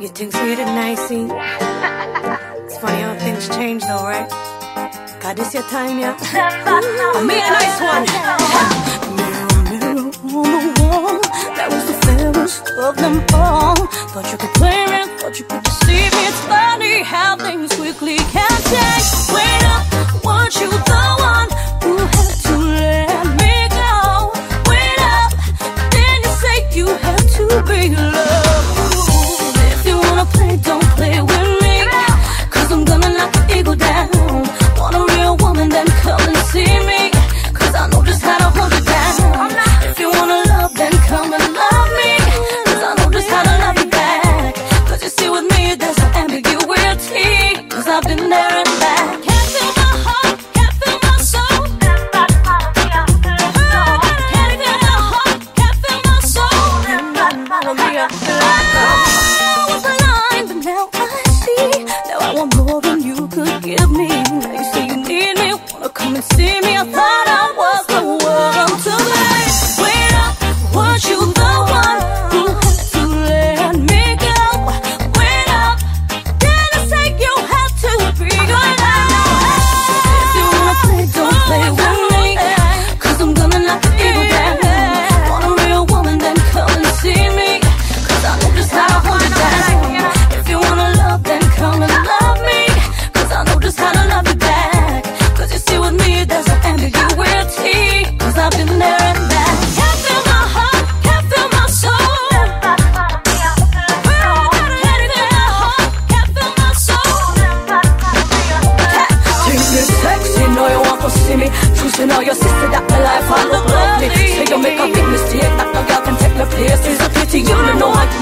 You think sweet and nicey. It's funny how things change though, right? God, this your time, yeah? Me a nice one. Mirror, mirror on the wall. That was the fairest of them all. Thought you could play me, thought you could deceive me. It's funny how things quickly can change. Wait up, weren't you the one who had to let me go? Wait up, then you say you had to be I was blind, but now I see. Now I want more than you could give me. Now you say you need me, wanna come and see me. see me. Choosing all your sister that my life I look lovely Say you make a big mistake That no girl can take my place. It's a pity you don't know how to